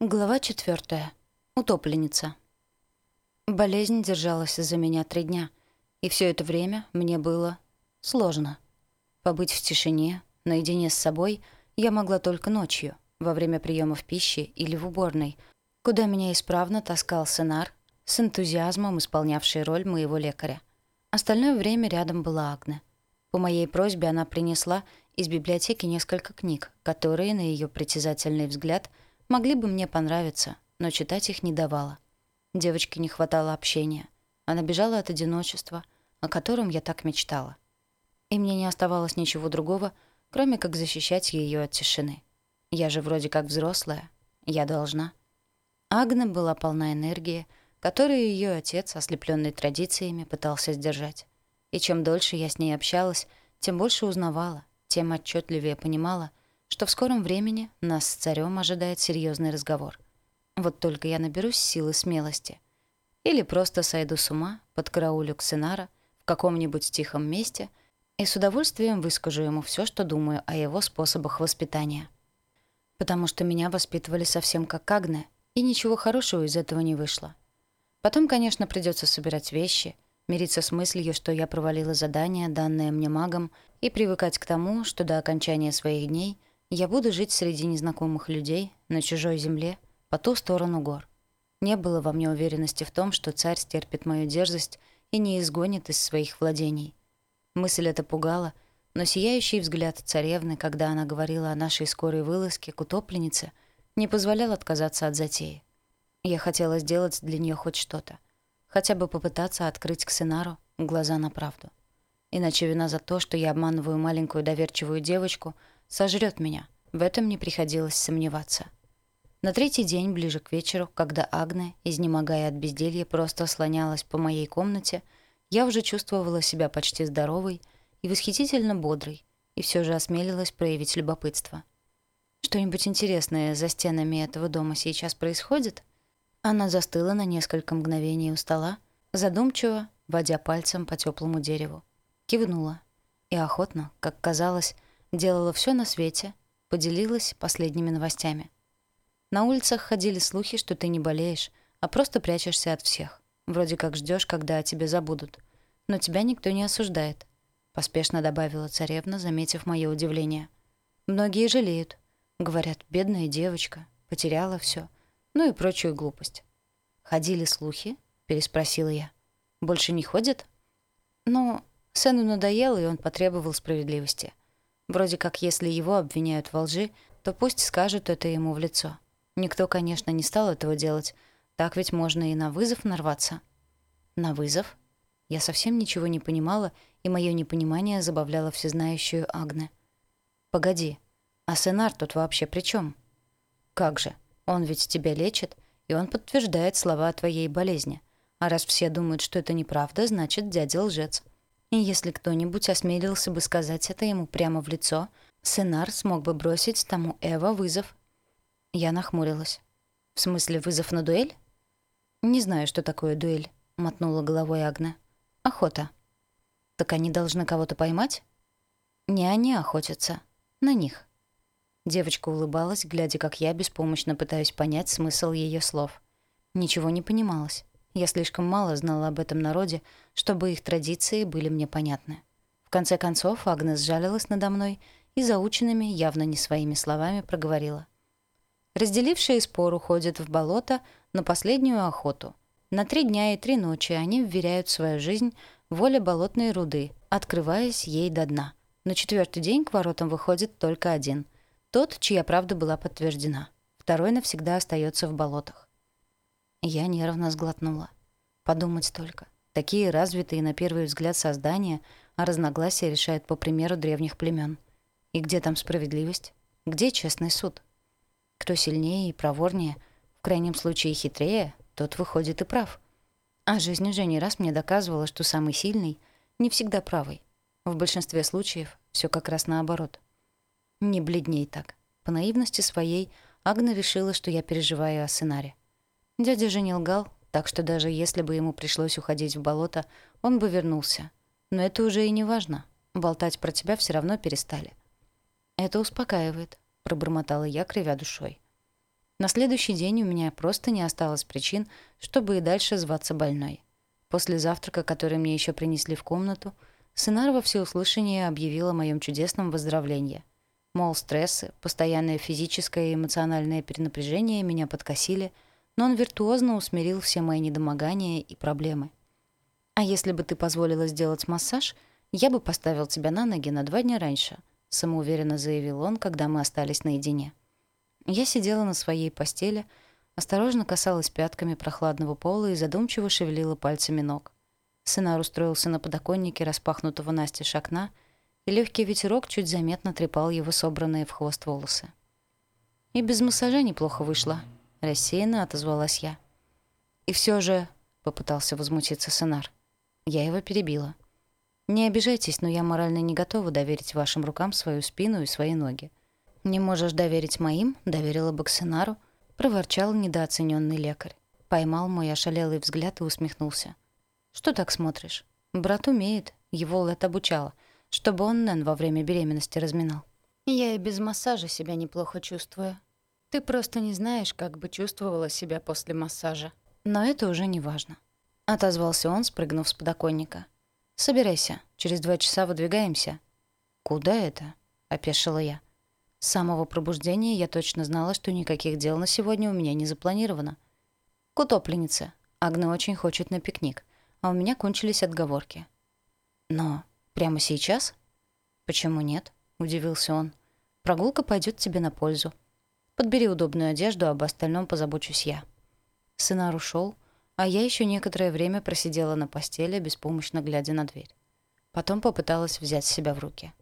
Глава четвертая. Утопленница. Болезнь держалась за меня три дня, и все это время мне было сложно. Побыть в тишине, наедине с собой я могла только ночью, во время приемов пищи или в уборной, куда меня исправно таскал сценар, с энтузиазмом исполнявший роль моего лекаря. Остальное время рядом была Агне. По моей просьбе она принесла из библиотеки несколько книг, которые, на ее притязательный взгляд, — Могли бы мне понравиться, но читать их не давала. Девочке не хватало общения. Она бежала от одиночества, о котором я так мечтала. И мне не оставалось ничего другого, кроме как защищать ее от тишины. Я же вроде как взрослая. Я должна. Агна была полна энергии, которую ее отец, ослепленный традициями, пытался сдержать. И чем дольше я с ней общалась, тем больше узнавала, тем отчетливее понимала, что в скором времени нас с царем ожидает серьезный разговор. Вот только я наберусь силы смелости. Или просто сойду с ума под караулю Ксенара в каком-нибудь тихом месте и с удовольствием выскажу ему все, что думаю о его способах воспитания. Потому что меня воспитывали совсем как Агне, и ничего хорошего из этого не вышло. Потом, конечно, придется собирать вещи, мириться с мыслью, что я провалила задание, данное мне магом, и привыкать к тому, что до окончания своих дней — я буду жить среди незнакомых людей, на чужой земле, по ту сторону гор. Не было во мне уверенности в том, что царь стерпит мою дерзость и не изгонит из своих владений. Мысль эта пугала, но сияющий взгляд царевны, когда она говорила о нашей скорой вылазке к утопленнице, не позволял отказаться от затеи. Я хотела сделать для нее хоть что-то. Хотя бы попытаться открыть к Сенару глаза на правду. Иначе вина за то, что я обманываю маленькую доверчивую девочку — сожрет меня. В этом не приходилось сомневаться. На третий день, ближе к вечеру, когда Агне, изнемогая от безделья, просто слонялась по моей комнате, я уже чувствовала себя почти здоровой и восхитительно бодрой, и все же осмелилась проявить любопытство. «Что-нибудь интересное за стенами этого дома сейчас происходит?» Она застыла на несколько мгновений у стола, задумчиво, водя пальцем по теплому дереву. Кивнула. И охотно, как казалось, делала все на свете, поделилась последними новостями. На улицах ходили слухи, что ты не болеешь, а просто прячешься от всех. Вроде как ждешь, когда о тебе забудут. Но тебя никто не осуждает, поспешно добавила царевна, заметив мое удивление. Многие жалеют, говорят: "Бедная девочка, потеряла все, ну и прочую глупость. Ходили слухи? переспросила я. Больше не ходят? Но Сэну надоело, и он потребовал справедливости. Вроде как, если его обвиняют во лжи, то пусть скажут это ему в лицо. Никто, конечно, не стал этого делать. Так ведь можно и на вызов нарваться. На вызов? Я совсем ничего не понимала, и мое непонимание забавляло всезнающую Агне. «Погоди, а Сенар тут вообще при чем? «Как же? Он ведь тебя лечит, и он подтверждает слова о твоей болезни. А раз все думают, что это неправда, значит, дядя лжец. И если кто-нибудь осмелился бы сказать это ему прямо в лицо, Сенар смог бы бросить тому Эва вызов. Я нахмурилась. «В смысле, вызов на дуэль?» «Не знаю, что такое дуэль», — мотнула головой Агна. «Охота». «Так они должны кого-то поймать?» «Не они охотятся. На них». Девочка улыбалась, глядя, как я беспомощно пытаюсь понять смысл ее слов. Ничего не понималось. Я слишком мало знала об этом народе, чтобы их традиции были мне понятны. В конце концов Агнес жалилась надо мной и заученными, явно не своими словами, проговорила. Разделившие спор уходят в болото на последнюю охоту. На три дня и три ночи они вверяют свою жизнь воле болотной руды, открываясь ей до дна. На четвертый день к воротам выходит только один. Тот, чья правда была подтверждена. Второй навсегда остается в болотах. Я нервно сглотнула. Подумать только. Такие развитые на первый взгляд создания, а разногласия решают по примеру древних племен. И где там справедливость? Где честный суд? Кто сильнее и проворнее, в крайнем случае хитрее, тот выходит и прав. А жизнь уже не раз мне доказывала, что самый сильный не всегда правый. В большинстве случаев все как раз наоборот. Не бледней так. По наивности своей Агна решила, что я переживаю о сценарии. Дядя же не лгал, так что даже если бы ему пришлось уходить в болото, он бы вернулся. Но это уже и не важно. Болтать про тебя все равно перестали. «Это успокаивает», — пробормотала я, кривя душой. На следующий день у меня просто не осталось причин, чтобы и дальше зваться больной. После завтрака, который мне еще принесли в комнату, Сынар во всеуслышание объявил о моем чудесном выздоровлении. Мол, стрессы, постоянное физическое и эмоциональное перенапряжение меня подкосили, но он виртуозно усмирил все мои недомогания и проблемы. «А если бы ты позволила сделать массаж, я бы поставил тебя на ноги на два дня раньше», самоуверенно заявил он, когда мы остались наедине. Я сидела на своей постели, осторожно касалась пятками прохладного пола и задумчиво шевелила пальцами ног. Сынар устроился на подоконнике распахнутого настежь окна, и легкий ветерок чуть заметно трепал его собранные в хвост волосы. «И без массажа неплохо вышло», — рассеянно отозвалась я. «И все же...» — попытался возмутиться Сынар. Я его перебила. «Не обижайтесь, но я морально не готова доверить вашим рукам свою спину и свои ноги. Не можешь доверить моим?» — доверила бы к Сынару, проворчал недооцененный лекарь. Поймал мой ошалелый взгляд и усмехнулся. «Что так смотришь? Брат умеет, его Лет обучала, чтобы он Нэн во время беременности разминал. Я и без массажа себя неплохо чувствую. Ты просто не знаешь, как бы чувствовала себя после массажа. Но это уже не важно». Отозвался он, спрыгнув с подоконника. «Собирайся, через два часа выдвигаемся». «Куда это?» — опешила я. С самого пробуждения я точно знала, что никаких дел на сегодня у меня не запланировано. К утопленнице. Агна очень хочет на пикник а у меня кончились отговорки. «Но прямо сейчас?» «Почему нет?» — удивился он. «Прогулка пойдет тебе на пользу. Подбери удобную одежду, об остальном позабочусь я». Сынар ушел, а я еще некоторое время просидела на постели, беспомощно глядя на дверь. Потом попыталась взять себя в руки.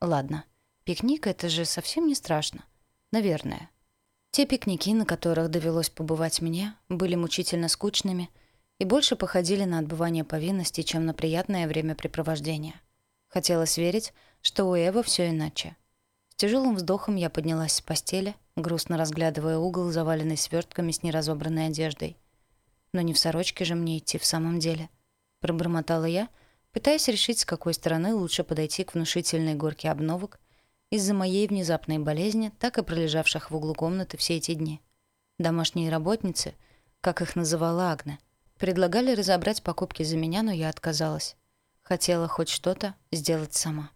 «Ладно, пикник — это же совсем не страшно. Наверное». Те пикники, на которых довелось побывать мне, были мучительно скучными — и больше походили на отбывание повинности, чем на приятное времяпрепровождение. Хотелось верить, что у Эвы все иначе. С тяжелым вздохом я поднялась с постели, грустно разглядывая угол, заваленный свертками с неразобранной одеждой. Но не в сорочке же мне идти в самом деле. Пробормотала я, пытаясь решить, с какой стороны лучше подойти к внушительной горке обновок из-за моей внезапной болезни, так и пролежавших в углу комнаты все эти дни. Домашние работницы, как их называла Агна, — Предлагали разобрать покупки за меня, но я отказалась. Хотела хоть что-то сделать сама.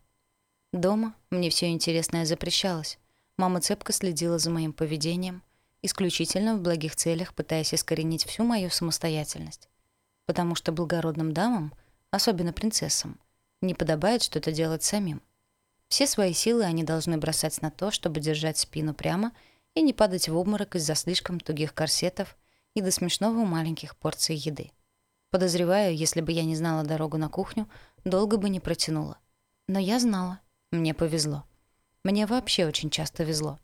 Дома мне все интересное запрещалось. Мама цепко следила за моим поведением, исключительно в благих целях пытаясь искоренить всю мою самостоятельность. Потому что благородным дамам, особенно принцессам, не подобает что-то делать самим. Все свои силы они должны бросать на то, чтобы держать спину прямо и не падать в обморок из-за слишком тугих корсетов и до смешного маленьких порций еды. Подозреваю, если бы я не знала дорогу на кухню, долго бы не протянула. Но я знала. Мне повезло. Мне вообще очень часто везло.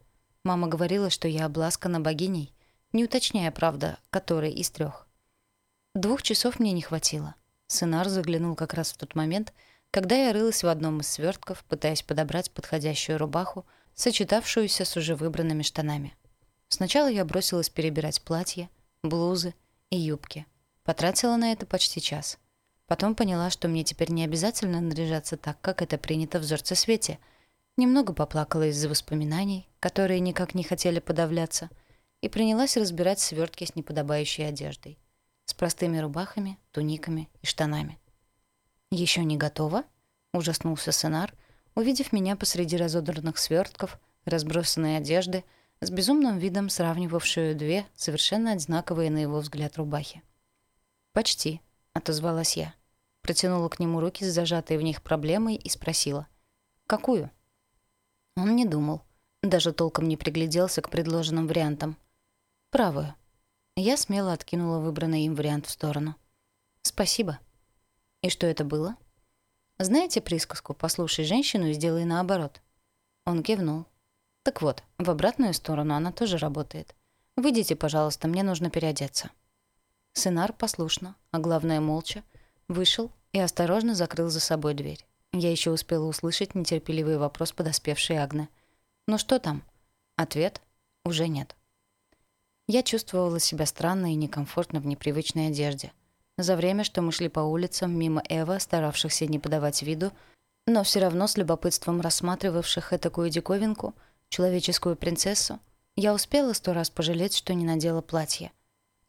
Мама говорила, что я обласкана богиней, не уточняя, правда, которой из трех. Двух часов мне не хватило. Сынар заглянул как раз в тот момент, когда я рылась в одном из свертков, пытаясь подобрать подходящую рубаху, сочетавшуюся с уже выбранными штанами. Сначала я бросилась перебирать платье, блузы и юбки. Потратила на это почти час. Потом поняла, что мне теперь не обязательно наряжаться так, как это принято в Зорцесвете. Немного поплакала из-за воспоминаний, которые никак не хотели подавляться, и принялась разбирать свертки с неподобающей одеждой. С простыми рубахами, туниками и штанами. «Еще не готова?» — ужаснулся сценар, увидев меня посреди разодранных свертков, разбросанной одежды — с безумным видом сравнивавшую две совершенно одинаковые на его взгляд рубахи. «Почти», — отозвалась я. Протянула к нему руки с зажатой в них проблемой и спросила. «Какую?» Он не думал. Даже толком не пригляделся к предложенным вариантам. «Правую». Я смело откинула выбранный им вариант в сторону. «Спасибо». «И что это было?» «Знаете присказку «послушай женщину и сделай наоборот»?» Он кивнул. Так вот, в обратную сторону она тоже работает. Выйдите, пожалуйста, мне нужно переодеться. Сынар послушно, а главное молча, вышел и осторожно закрыл за собой дверь. Я еще успела услышать нетерпеливый вопрос подоспевшей Агны. «Ну что там?» Ответ — уже нет. Я чувствовала себя странно и некомфортно в непривычной одежде. За время, что мы шли по улицам, мимо Эва, старавшихся не подавать виду, но все равно с любопытством рассматривавших такую диковинку — человеческую принцессу, Я успела сто раз пожалеть, что не надела платье.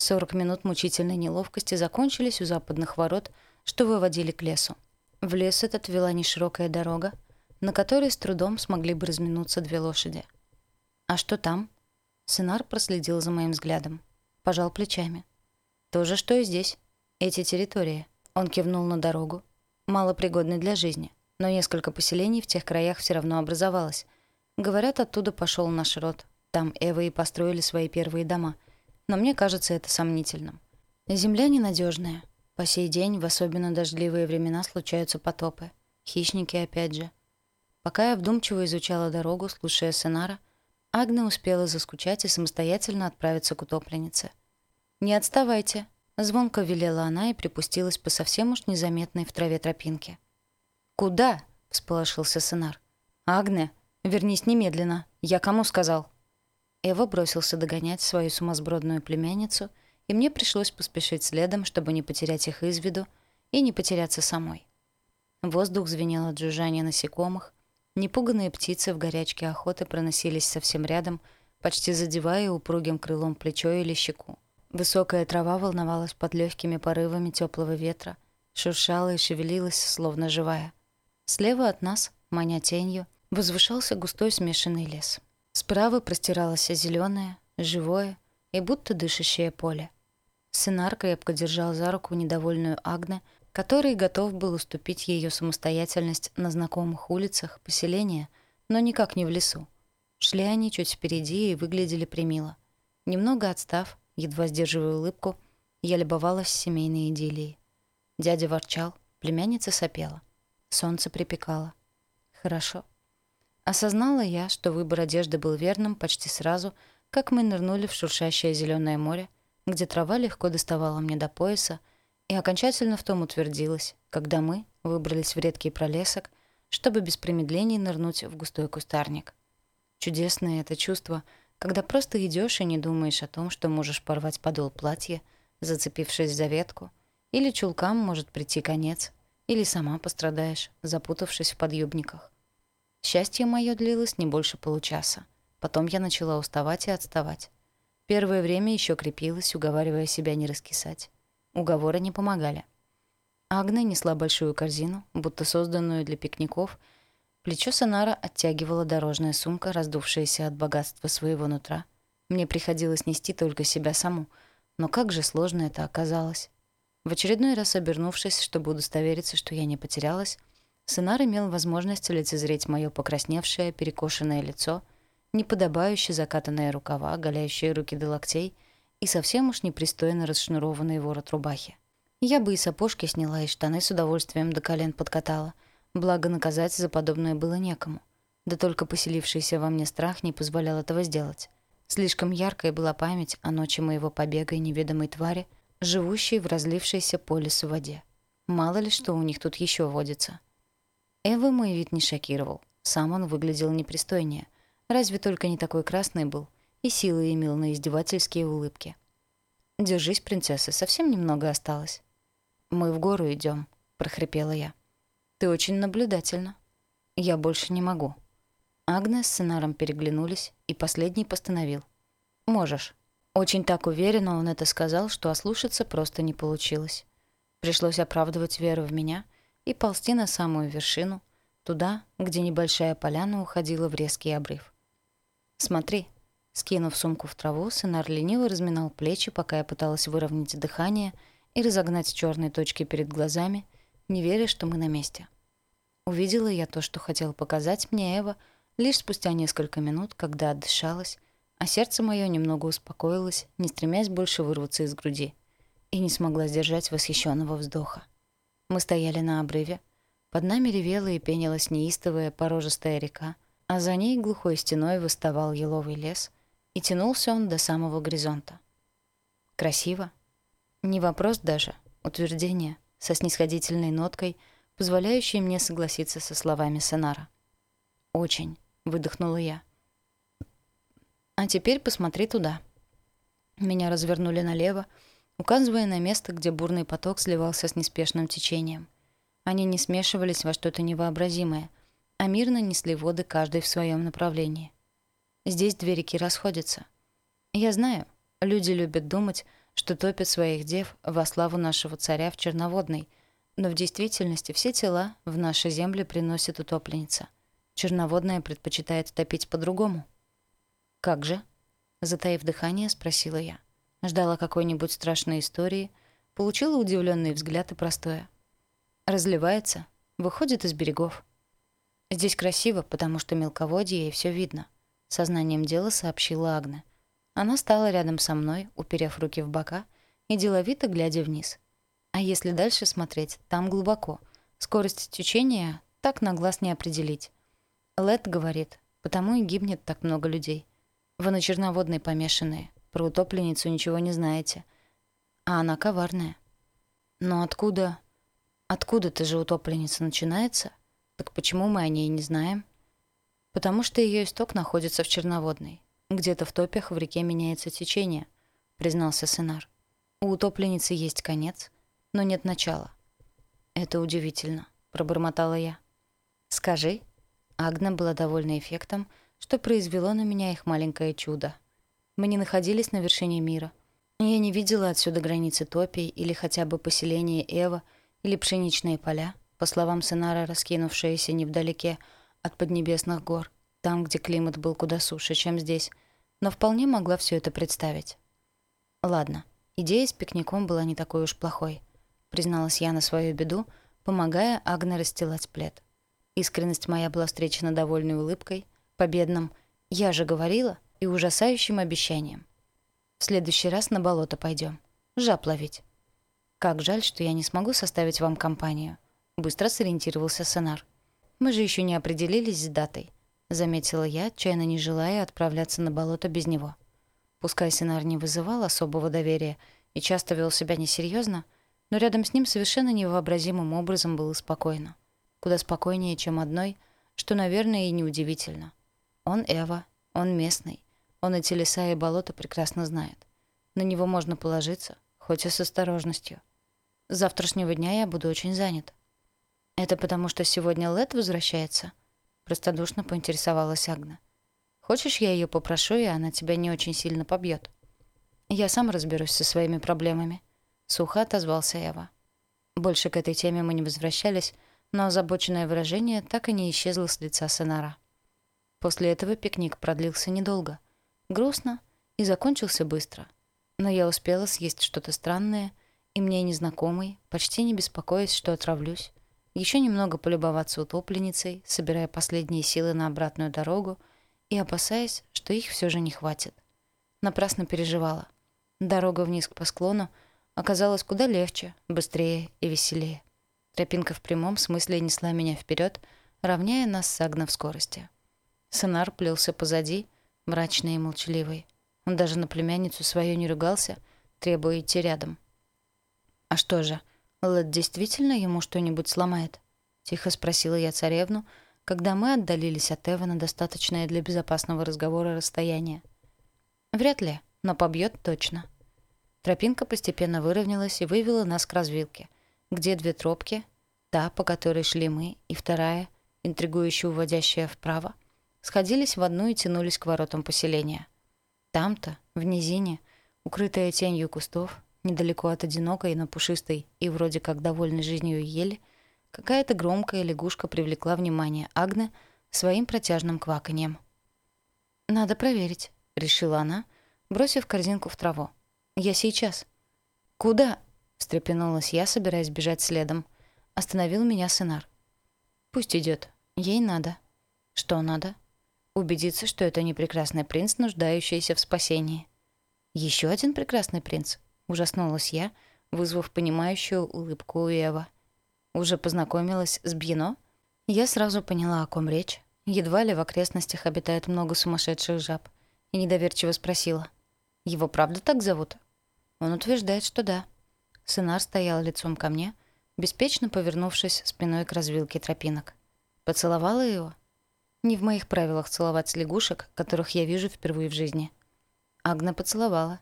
Сорок минут мучительной неловкости закончились у западных ворот, что выводили к лесу. В лес этот вела неширокая дорога, на которой с трудом смогли бы разминуться две лошади. «А что там?» Сенар проследил за моим взглядом. Пожал плечами. «То же, что и здесь. Эти территории». Он кивнул на дорогу. Малопригодны для жизни, но несколько поселений в тех краях все равно образовалось. Говорят, оттуда пошел наш род. Там Эвы и построили свои первые дома. Но мне кажется это сомнительным. Земля ненадежная. По сей день, в особенно дождливые времена, случаются потопы. Хищники опять же. Пока я вдумчиво изучала дорогу, слушая Сенара, Агна успела заскучать и самостоятельно отправиться к утопленнице. «Не отставайте», — звонко велела она и припустилась по совсем уж незаметной в траве тропинке. «Куда?» — всполошился Сенар. «Агне, вернись немедленно. Я кому сказал?» Эва бросился догонять свою сумасбродную племянницу, и мне пришлось поспешить следом, чтобы не потерять их из виду и не потеряться самой. Воздух звенел от жужжания насекомых, Непуганные птицы в горячке охоты проносились совсем рядом, почти задевая упругим крылом плечо или щеку. Высокая трава волновалась под легкими порывами теплого ветра, шуршала и шевелилась, словно живая. Слева от нас, маня тенью, возвышался густой смешанный лес. Справа простиралось зеленое, живое и будто дышащее поле. Сынар крепко держал за руку недовольную Агне, который готов был уступить ее самостоятельность на знакомых улицах поселения, но никак не в лесу. Шли они чуть впереди и выглядели примило. Немного отстав, едва сдерживая улыбку, я любовалась семейной идиллией. Дядя ворчал, племянница сопела. Солнце припекало. Хорошо. Осознала я, что выбор одежды был верным почти сразу, как мы нырнули в шуршащее зеленое море, где трава легко доставала мне до пояса, и окончательно в том утвердилась, когда мы выбрались в редкий пролесок, чтобы без промедлений нырнуть в густой кустарник. Чудесное это чувство, когда просто идешь и не думаешь о том, что можешь порвать подол платья, зацепившись за ветку, или чулкам может прийти конец, или сама пострадаешь, запутавшись в подъюбниках. Счастье мое длилось не больше получаса. Потом я начала уставать и отставать. Первое время еще крепилась, уговаривая себя не раскисать. Уговоры не помогали. Агна несла большую корзину, будто созданную для пикников. Плечо Сонара оттягивала дорожная сумка, раздувшаяся от богатства своего нутра. Мне приходилось нести только себя саму. Но как же сложно это оказалось. В очередной раз обернувшись, чтобы удостовериться, что я не потерялась, Сенар имел возможность лицезреть мое покрасневшее, перекошенное лицо, неподобающее закатанные рукава, оголяющие руки до локтей — и совсем уж непристойно расшнурованный ворот рубахи. Я бы и сапожки сняла, и штаны с удовольствием до колен подкатала. Благо наказать за подобное было некому. Да только поселившийся во мне страх не позволял этого сделать. Слишком яркой была память о ночи моего побега и неведомой твари, живущей в разлившейся по лесу воде. Мало ли что у них тут еще водится. Эвы мой вид не шокировал. Сам он выглядел непристойнее. Разве только не такой красный был — и силы имел на издевательские улыбки. «Держись, принцесса, совсем немного осталось». «Мы в гору идем, прохрипела я. «Ты очень наблюдательна». «Я больше не могу». Агнес с Сенаром переглянулись, и последний постановил. «Можешь». Очень так уверенно он это сказал, что ослушаться просто не получилось. Пришлось оправдывать веру в меня и ползти на самую вершину, туда, где небольшая поляна уходила в резкий обрыв. «Смотри», Скинув сумку в траву, Сенар лениво разминал плечи, пока я пыталась выровнять дыхание и разогнать черные точки перед глазами, не веря, что мы на месте. Увидела я то, что хотела показать мне Эва, лишь спустя несколько минут, когда отдышалась, а сердце мое немного успокоилось, не стремясь больше вырваться из груди, и не смогла сдержать восхищенного вздоха. Мы стояли на обрыве, под нами ревела и пенилась неистовая порожистая река, а за ней глухой стеной выставал еловый лес — и тянулся он до самого горизонта. Красиво? Не вопрос даже, утверждение со снисходительной ноткой, позволяющей мне согласиться со словами Сенара. «Очень», — выдохнула я. «А теперь посмотри туда». Меня развернули налево, указывая на место, где бурный поток сливался с неспешным течением. Они не смешивались во что-то невообразимое, а мирно несли воды каждый в своем направлении. Здесь две реки расходятся. Я знаю, люди любят думать, что топят своих дев во славу нашего царя в Черноводной, но в действительности все тела в нашей земле приносит утопленница. Черноводная предпочитает топить по-другому. «Как же?» — затаив дыхание, спросила я. Ждала какой-нибудь страшной истории, получила удивленный взгляд и простое. Разливается, выходит из берегов. Здесь красиво, потому что мелководье, и все видно. Сознанием дела сообщила Агна. Она стала рядом со мной, уперев руки в бока и деловито глядя вниз. А если дальше смотреть, там глубоко. Скорость течения так на глаз не определить. Лед говорит, потому и гибнет так много людей. Вы на черноводной помешанные, про утопленницу ничего не знаете. А она коварная. Но откуда... Откуда-то же утопленница начинается? Так почему мы о ней не знаем? Потому что ее исток находится в Черноводной. Где-то в топях в реке меняется течение, признался Сенар. У утопленницы есть конец, но нет начала. Это удивительно, пробормотала я. Скажи. Агна была довольна эффектом, что произвело на меня их маленькое чудо. Мы не находились на вершине мира. Я не видела отсюда границы топий или хотя бы поселения Эва или пшеничные поля, по словам Сенара, раскинувшиеся невдалеке от поднебесных гор, там, где климат был куда суше, чем здесь, но вполне могла все это представить. Ладно, идея с пикником была не такой уж плохой — призналась я на свою беду, помогая Агне расстилать плед. Искренность моя была встречена довольной улыбкой, победным «я же говорила» и ужасающим обещанием. «В следующий раз на болото пойдем. Жаб ловить». «Как жаль, что я не смогу составить вам компанию», — быстро сориентировался Сенар. «Мы же еще не определились с датой», — заметила я, отчаянно не желая отправляться на болото без него. Пускай Сенар не вызывал особого доверия и часто вел себя несерьезно, но рядом с ним совершенно невообразимым образом было спокойно. Куда спокойнее, чем одной, что, наверное, и неудивительно. Он Эва, он местный, он эти леса и болота прекрасно знает. На него можно положиться, хоть и с осторожностью. С завтрашнего дня я буду очень занят. «Это потому, что сегодня Лед возвращается?» Простодушно поинтересовалась Агна. «Хочешь, я ее попрошу, и она тебя не очень сильно побьет?» «Я сам разберусь со своими проблемами», Сухо отозвался Эва. Больше к этой теме мы не возвращались, но озабоченное выражение так и не исчезло с лица Сенара. После этого пикник продлился недолго. Грустно и закончился быстро. Но я успела съесть что-то странное, и мне незнакомый, почти не беспокоясь, что отравлюсь, еще немного полюбоваться утопленницей, собирая последние силы на обратную дорогу и опасаясь, что их все же не хватит. Напрасно переживала. Дорога вниз по склону — оказалось куда легче, быстрее и веселее. Тропинка в прямом смысле несла меня вперед, равняя нас с Агна в скорости. Сценар плелся позади, мрачный и молчаливый. Он даже на племянницу свою не ругался, требуя идти рядом. «А что же, Лед действительно ему что-нибудь сломает?» — тихо спросила я царевну, когда мы отдалились от Эвана достаточное для безопасного разговора расстояние. «Вряд ли, но побьет точно», Тропинка постепенно выровнялась и вывела нас к развилке, где две тропки, та, по которой шли мы, и вторая, интригующе уводящая вправо, сходились в одну и тянулись к воротам поселения. Там-то, в низине, укрытая тенью кустов, недалеко от одинокой, но пушистой и вроде как довольной жизнью ели, какая-то громкая лягушка привлекла внимание Агны своим протяжным кваканьем. «Надо проверить», — решила она, бросив корзинку в траву. «Я сейчас». «Куда?» — встрепенулась я, собираясь бежать следом. Остановил меня сынар. «Пусть идет. Ей надо». «Что надо?» «Убедиться, что это не прекрасный принц, нуждающийся в спасении». «Еще один прекрасный принц?» — ужаснулась я, вызвав понимающую улыбку у Эва. «Уже познакомилась с Бьено?» Я сразу поняла, о ком речь. Едва ли в окрестностях обитает много сумасшедших жаб. И недоверчиво спросила. «Его правда так зовут?» Он утверждает, что да. Сынар стоял лицом ко мне, беспечно повернувшись спиной к развилке тропинок. Поцеловала его? Не в моих правилах целовать лягушек, которых я вижу впервые в жизни. Агна поцеловала.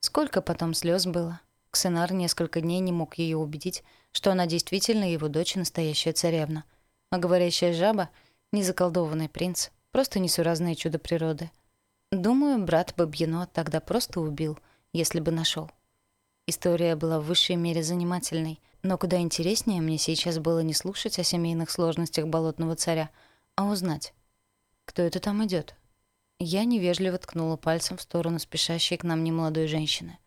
Сколько потом слез было. Ксенар несколько дней не мог ее убедить, что она действительно его дочь и настоящая царевна. А говорящая жаба — не заколдованный принц, просто несуразное чудо природы. Думаю, брат Бабьино тогда просто убил, если бы нашел. История была в высшей мере занимательной, но куда интереснее мне сейчас было не слушать о семейных сложностях болотного царя, а узнать, кто это там идет. Я невежливо ткнула пальцем в сторону спешащей к нам немолодой женщины.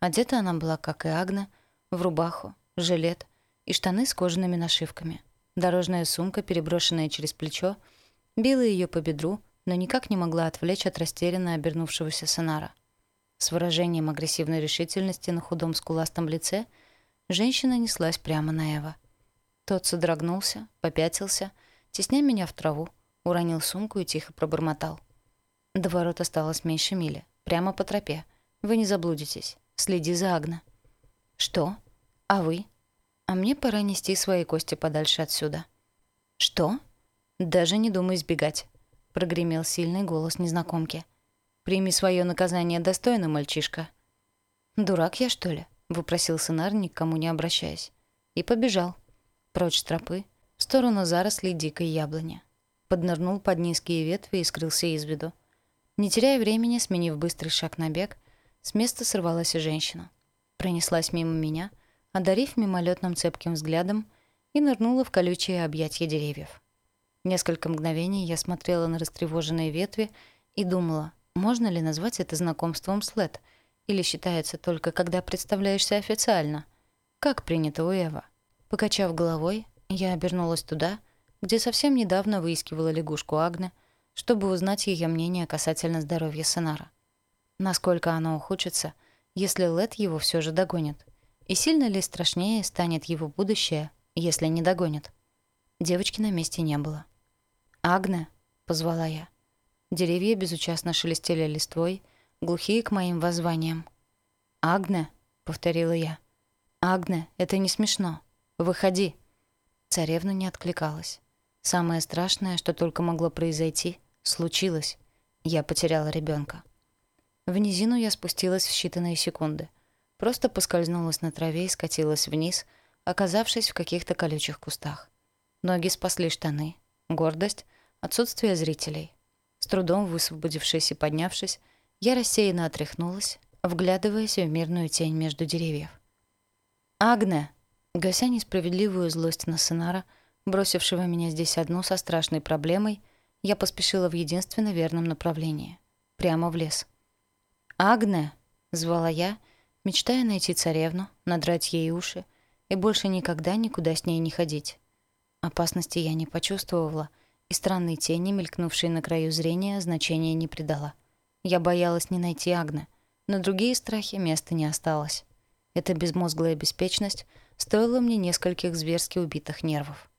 Одета она была, как и Агна, в рубаху, жилет и штаны с кожаными нашивками. Дорожная сумка, переброшенная через плечо, била ее по бедру, но никак не могла отвлечь от растерянно обернувшегося Сонара. С выражением агрессивной решительности на худом скуластом лице женщина неслась прямо на Эва. Тот содрогнулся, попятился, тесня меня в траву, уронил сумку и тихо пробормотал. До ворот осталось меньше мили. Прямо по тропе. Вы не заблудитесь. Следи за Агна. Что? А вы? А мне пора нести свои кости подальше отсюда. Что? Даже не думай избегать. Прогремел сильный голос незнакомки. Прими свое наказание достойно, мальчишка. Дурак я, что ли? Выпросил сынар, никому не обращаясь. И побежал. Прочь с тропы, в сторону зарослей дикой яблони поднырнул под низкие ветви и скрылся из виду. Не теряя времени, сменив быстрый шаг на бег, с места сорвалась и женщина. Пронеслась мимо меня, одарив мимолетным цепким взглядом, и нырнула в колючие объятья деревьев. Несколько мгновений я смотрела на растревоженные ветви и думала, можно ли назвать это знакомством с Лет, или считается только, когда представляешься официально. Как принято у Эва. Покачав головой, я обернулась туда, где совсем недавно выискивала лягушку Агне, чтобы узнать ее мнение касательно здоровья Сенара. Насколько оно ухудшится, если Лет его все же догонит? И сильно ли страшнее станет его будущее, если не догонит? Девочки на месте не было. «Агне!» — позвала я. Деревья безучастно шелестели листвой, глухие к моим воззваниям. «Агне!» — повторила я. «Агне, это не смешно. Выходи!» Царевна не откликалась. Самое страшное, что только могло произойти, случилось. Я потеряла ребенка. В низину я спустилась в считанные секунды. Просто поскользнулась на траве и скатилась вниз, оказавшись в каких-то колючих кустах. Ноги спасли штаны, гордость, отсутствие зрителей. С трудом высвободившись и поднявшись, я рассеянно отряхнулась, вглядываясь в мирную тень между деревьев. «Агне!» Гася несправедливую злость на Сенара — бросившего меня здесь одну со страшной проблемой, я поспешила в единственно верном направлении — прямо в лес. «Агне!» — звала я, мечтая найти царевну, надрать ей уши и больше никогда никуда с ней не ходить. Опасности я не почувствовала, и странной тени, мелькнувшей на краю зрения, значения не придала. Я боялась не найти Агне, но другие страхи места не осталось. Эта безмозглая беспечность стоила мне нескольких зверски убитых нервов.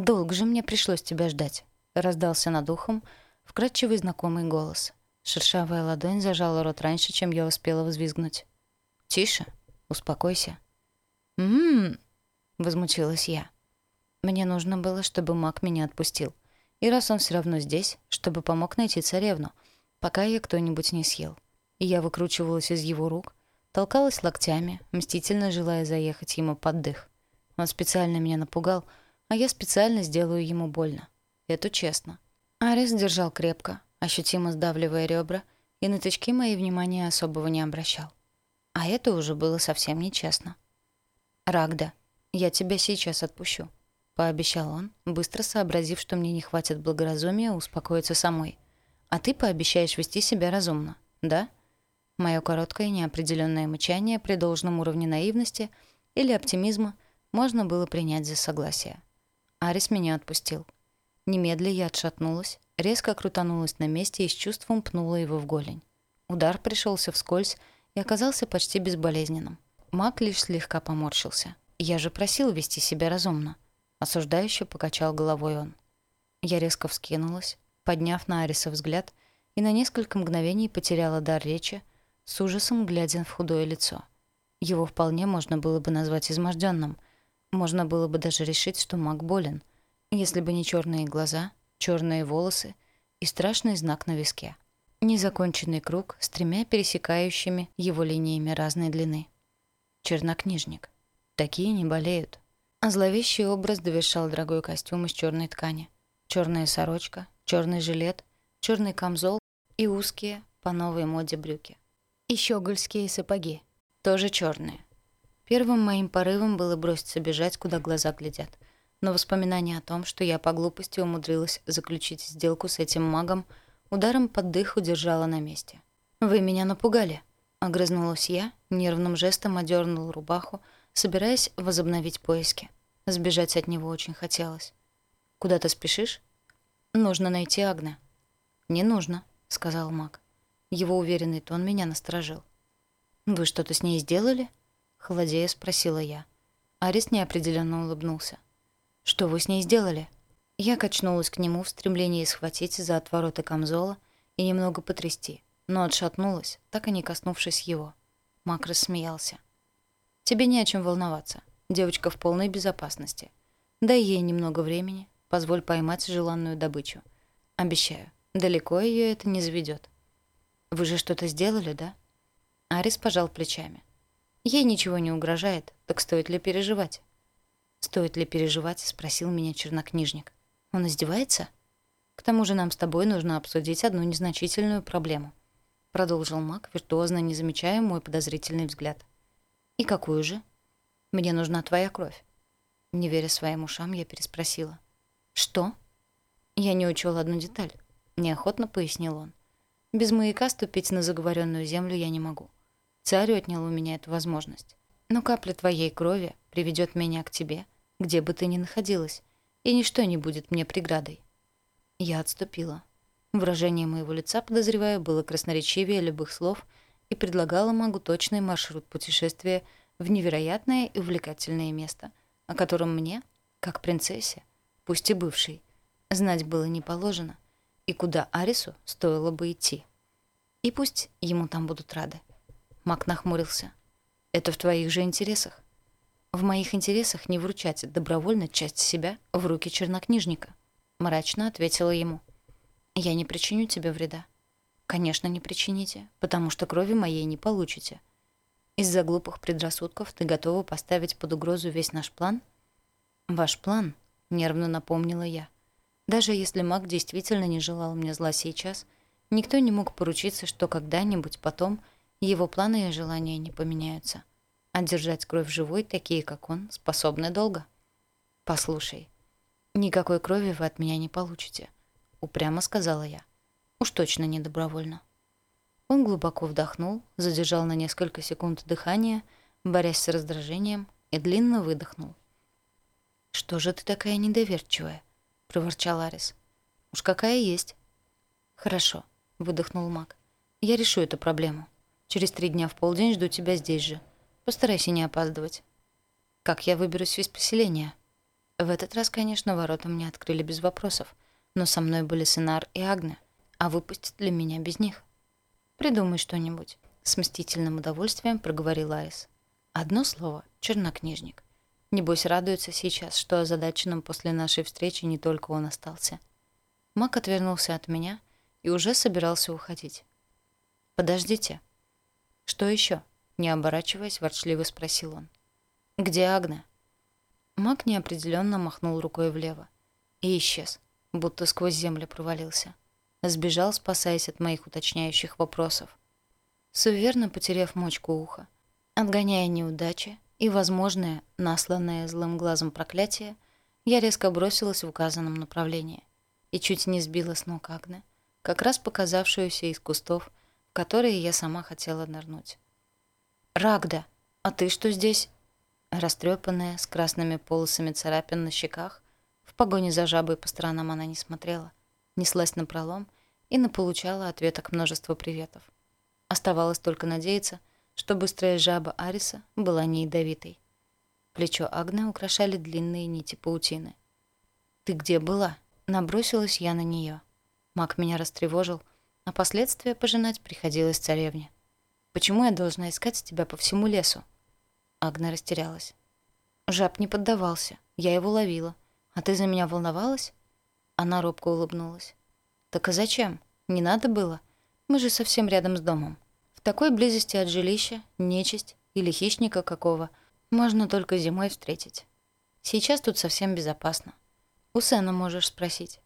«Долго же мне пришлось тебя ждать», — раздался над ухом вкрадчивый знакомый голос. Шершавая ладонь зажала рот раньше, чем я успела взвизгнуть. «Тише, успокойся». «М-м-м», возмутилась я. Мне нужно было, чтобы маг меня отпустил. И раз он все равно здесь, чтобы помог найти царевну, пока ее кто-нибудь не съел. И я выкручивалась из его рук, толкалась локтями, мстительно желая заехать ему под дых. Он специально меня напугал — а я специально сделаю ему больно. Это честно. Арис держал крепко, ощутимо сдавливая ребра, и на тычки мои внимания особого не обращал. А это уже было совсем нечестно. «Рагда, я тебя сейчас отпущу», — пообещал он, быстро сообразив, что мне не хватит благоразумия успокоиться самой. «А ты пообещаешь вести себя разумно, да?» Моё короткое неопределённое мычание при должном уровне наивности или оптимизма можно было принять за согласие. Арис меня отпустил. Немедля я отшатнулась, резко крутанулась на месте и с чувством пнула его в голень. Удар пришелся вскользь и оказался почти безболезненным. Мак лишь слегка поморщился. «Я же просил вести себя разумно», — осуждающе покачал головой он. Я резко вскинулась, подняв на Ариса взгляд, и на несколько мгновений потеряла дар речи, с ужасом глядя в худое лицо. Его вполне можно было бы назвать изможденным — можно было бы даже решить, что маг болен, если бы не черные глаза, черные волосы и страшный знак на виске. Незаконченный круг с тремя пересекающими его линиями разной длины. Чернокнижник. Такие не болеют. А зловещий образ довершал дорогой костюм из черной ткани. Черная сорочка, черный жилет, черный камзол и узкие, по новой моде брюки. И щегольские сапоги, тоже черные. Первым моим порывом было броситься бежать, куда глаза глядят. Но воспоминание о том, что я по глупости умудрилась заключить сделку с этим магом, ударом под дых удержала на месте. «Вы меня напугали», — огрызнулась я, нервным жестом одернул рубаху, собираясь возобновить поиски. Сбежать от него очень хотелось. «Куда ты спешишь?» «Нужно найти Агне». «Не нужно», — сказал маг. Его уверенный тон меня насторожил. «Вы что-то с ней сделали?» Холодея спросила я. Арис неопределенно улыбнулся. «Что вы с ней сделали?» Я качнулась к нему в стремлении схватить за отвороты камзола и немного потрясти, но отшатнулась, так и не коснувшись его. Мак рассмеялся. «Тебе не о чем волноваться. Девочка в полной безопасности. Дай ей немного времени, позволь поймать желанную добычу. Обещаю, далеко ее это не заведет. Вы же что-то сделали, да?» Арис пожал плечами. Ей ничего не угрожает, так стоит ли переживать? «Стоит ли переживать?» — спросил меня чернокнижник. «Он издевается?» «К тому же нам с тобой нужно обсудить одну незначительную проблему», — продолжил маг, виртуозно не замечая мой подозрительный взгляд. «И какую же?» «Мне нужна твоя кровь». Не веря своим ушам, я переспросила. «Что?» «Я не учел одну деталь», — неохотно пояснил он. «Без маяка ступить на заговоренную землю я не могу. Царь отнял у меня эту возможность. Но капля твоей крови приведет меня к тебе, где бы ты ни находилась, и ничто не будет мне преградой. Я отступила. Выражение моего лица, подозреваю, было красноречивее любых слов и предлагало магу точный маршрут путешествия в невероятное и увлекательное место, о котором мне, как принцессе, пусть и бывшей, знать было не положено, и куда Арису стоило бы идти. И пусть ему там будут рады. Мак нахмурился. «Это в твоих же интересах?» «В моих интересах не вручать добровольно часть себя в руки чернокнижника», — мрачно ответила ему. «Я не причиню тебе вреда». «Конечно, не причините, потому что крови моей не получите. Из-за глупых предрассудков ты готова поставить под угрозу весь наш план?» «Ваш план», — нервно напомнила я. «Даже если маг действительно не желал мне зла сейчас, никто не мог поручиться, что когда-нибудь потом его планы и желания не поменяются. А держать кровь живой, такие как он, способны долго. «Послушай, никакой крови вы от меня не получите», — упрямо сказала я. Уж точно не добровольно. Он глубоко вдохнул, задержал на несколько секунд дыхание, борясь с раздражением, и длинно выдохнул. «Что же ты такая недоверчивая?» — проворчал Арис. «Уж какая есть». «Хорошо», — выдохнул маг. «Я решу эту проблему». Через три дня в полдень жду тебя здесь же. Постарайся не опаздывать. Как я выберусь из поселения? В этот раз, конечно, ворота мне открыли без вопросов, но со мной были Сенар и Агне, а выпустят ли меня без них? Придумай что-нибудь. С мстительным удовольствием проговорил Арис. Одно слово — чернокнижник. Небось, радуется сейчас, что озадаченным после нашей встречи не только он остался. Мак отвернулся от меня и уже собирался уходить. «Подождите», «Что еще?» — не оборачиваясь, ворчливо спросил он. «Где Агна?» Маг неопределенно махнул рукой влево и исчез, будто сквозь землю провалился. Сбежал, спасаясь от моих уточняющих вопросов. Суверенно потеряв мочку уха, отгоняя неудачи и возможное, насланное злым глазом проклятие, я резко бросилась в указанном направлении и чуть не сбила с ног Агне, как раз показавшуюся из кустов в которые я сама хотела нырнуть. «Рагда, а ты что здесь?» Растрепанная, с красными полосами царапин на щеках, в погоне за жабой по сторонам она не смотрела, неслась на пролом и наполучала ответок множества приветов. Оставалось только надеяться, что быстрая жаба Ариса была не ядовитой. Плечо Агны украшали длинные нити паутины. «Ты где была?» Набросилась я на нее. Маг меня растревожил, а последствия пожинать приходилось царевне. «Почему я должна искать тебя по всему лесу?» Агна растерялась. Жаб не поддавался, я его ловила. А ты за меня волновалась? Она робко улыбнулась. Так а зачем? Не надо было. Мы же совсем рядом с домом. В такой близости от жилища, нечисть или хищника какого можно только зимой встретить. Сейчас тут совсем безопасно. У Сэна можешь спросить.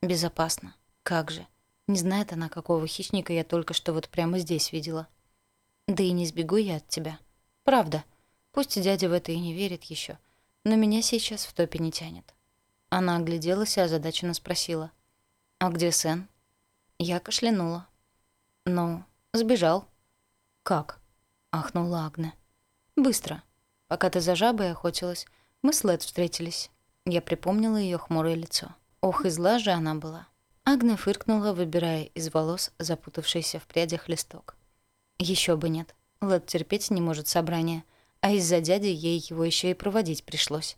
Безопасно. Как же. Не знает она, какого хищника я только что вот прямо здесь видела. Да и не сбегу я от тебя. Правда. Пусть дядя в это и не верит еще, но меня сейчас в топе не тянет. Она огляделась и озадаченно спросила. «А где Сен?» Я кашлянула. «Ну, сбежал». «Как?» — ахнула Агне. «Быстро. Пока ты за жабой охотилась, мы с Лед встретились». Я припомнила ее хмурое лицо. Ох, и зла же она была. Агне фыркнула, выбирая из волос запутавшийся в прядях листок. Еще бы нет. Лед терпеть не может собрания, а из-за дяди ей его еще и проводить пришлось.